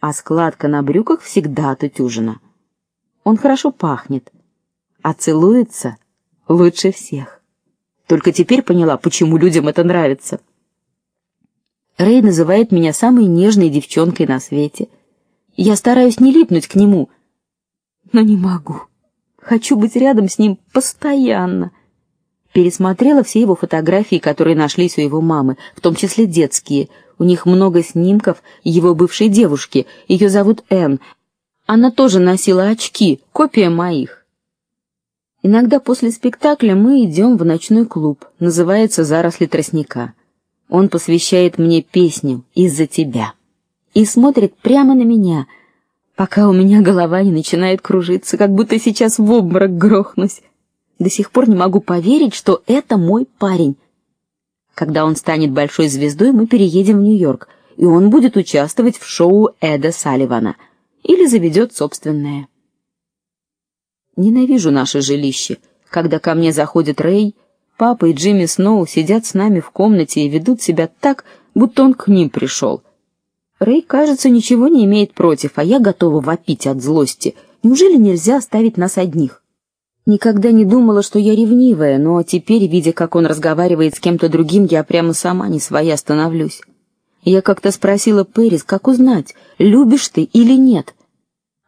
а складка на брюках всегда отутюжена. Он хорошо пахнет, а целуется лучше всех. Только теперь поняла, почему людям это нравится. Рэй называет меня самой нежной девчонкой на свете. Я стараюсь не липнуть к нему, но не могу. Хочу быть рядом с ним постоянно. Пересмотрела все его фотографии, которые нашлись у его мамы, в том числе детские. У них много снимков его бывшей девушки. Ее зовут Энн. Она тоже носила очки, копия моих. Иногда после спектакля мы идем в ночной клуб, называется Заросли тростника. Он посвящает мне песню из-за тебя и смотрит прямо на меня, пока у меня голова не начинает кружиться, как будто сейчас в обморок грохнусь. До сих пор не могу поверить, что это мой парень. Когда он станет большой звездой, мы переедем в Нью-Йорк, и он будет участвовать в шоу Эда Салливана или заведет собственное. Ненавижу наше жилище. Когда ко мне заходит Рэй, папа и Джимми Сноу сидят с нами в комнате и ведут себя так, будто он к ним пришел. Рэй, кажется, ничего не имеет против, а я готова вопить от злости. Неужели нельзя оставить нас одних? Никогда не думала, что я ревнивая, но теперь, видя, как он разговаривает с кем-то другим, я прямо сама не своя становлюсь. Я как-то спросила Пэрис, как узнать, любишь ты или нет.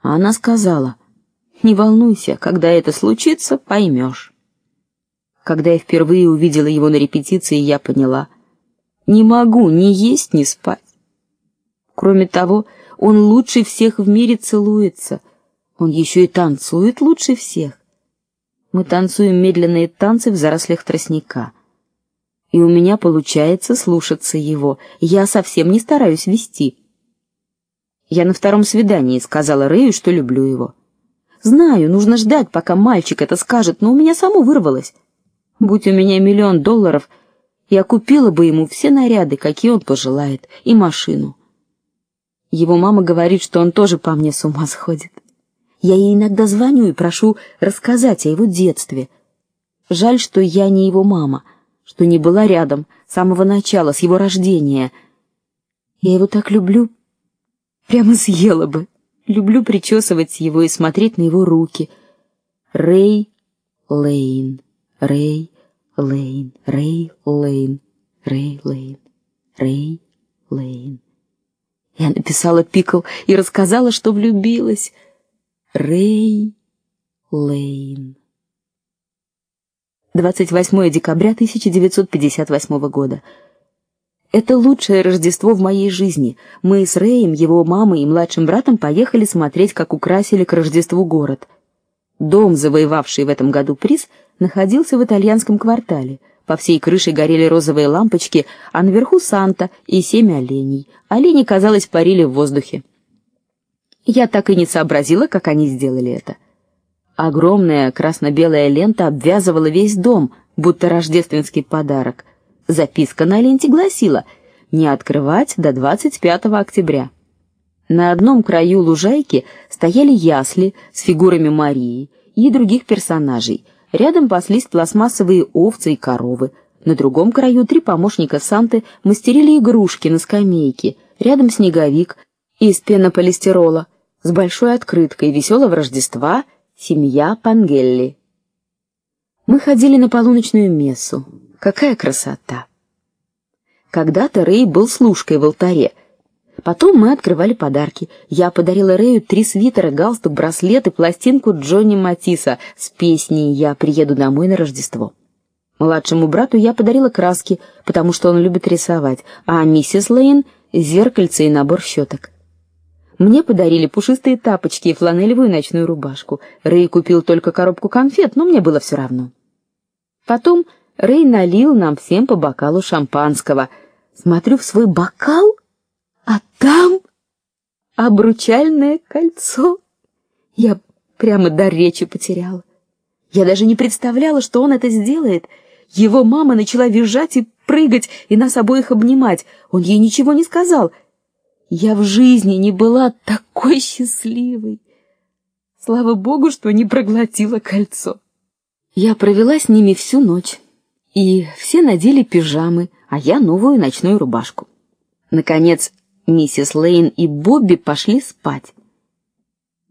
А она сказала: "Не волнуйся, когда это случится, поймешь». Когда я впервые увидела его на репетиции, я поняла: не могу ни есть, ни спать. Кроме того, он лучше всех в мире целуется. Он еще и танцует лучше всех. Мы танцуем медленные танцы в зарослях тростника. И у меня получается слушаться его. Я совсем не стараюсь вести. Я на втором свидании сказала Рэю, что люблю его. Знаю, нужно ждать, пока мальчик это скажет, но у меня само вырвалось. Будь у меня миллион долларов, я купила бы ему все наряды, какие он пожелает, и машину. Его мама говорит, что он тоже по мне с ума сходит. Я ей иногда звоню и прошу рассказать о его детстве. Жаль, что я не его мама, что не была рядом с самого начала, с его рождения. Я его так люблю, прямо съела бы. Люблю причесывать его и смотреть на его руки. Рэй Лейн, Рэй Лейн, Рэй Лейн, Рэй Лейн, Рэй Лейн. Я написала Пикл и рассказала, что влюбилась. Рэй Лейн. 28 декабря 1958 года. Это лучшее Рождество в моей жизни. Мы с Рэем, его мамой и младшим братом поехали смотреть, как украсили к Рождеству город. Дом, завоевавший в этом году приз, находился в итальянском квартале. По всей крыше горели розовые лампочки, а наверху Санта и семь оленей. Олени, казалось, парили в воздухе. Я так и не сообразила, как они сделали это. Огромная красно-белая лента обвязывала весь дом, будто рождественский подарок. Записка на ленте гласила: "Не открывать до 25 октября". На одном краю лужайки стояли ясли с фигурами Марии и других персонажей. Рядом паслись пластмассовые овцы и коровы. На другом краю три помощника Санты мастерили игрушки на скамейке. Рядом снеговик из пенополистирола с большой открыткой веселого Рождества семья Пангелли. Мы ходили на полуночную мессу. Какая красота! Когда-то Рэй был служкой в алтаре. Потом мы открывали подарки. Я подарила Рэю три свитера, галстук, браслет и пластинку Джонни Матиса с песней «Я приеду домой на Рождество». Младшему брату я подарила краски, потому что он любит рисовать, а миссис Лейн зеркальце и набор щеток. Мне подарили пушистые тапочки и фланелевую ночную рубашку. Рэй купил только коробку конфет, но мне было все равно. Потом Рэй налил нам всем по бокалу шампанского. Смотрю в свой бокал, а там обручальное кольцо. Я прямо до речи потеряла. Я даже не представляла, что он это сделает. Его мама начала визжать и прыгать и нас обоих обнимать. Он ей ничего не сказал. Я в жизни не была такой счастливой. Слава богу, что не проглотила кольцо. Я провела с ними всю ночь, и все надели пижамы, а я новую ночную рубашку. Наконец, Миссис Лейн и Бобби пошли спать.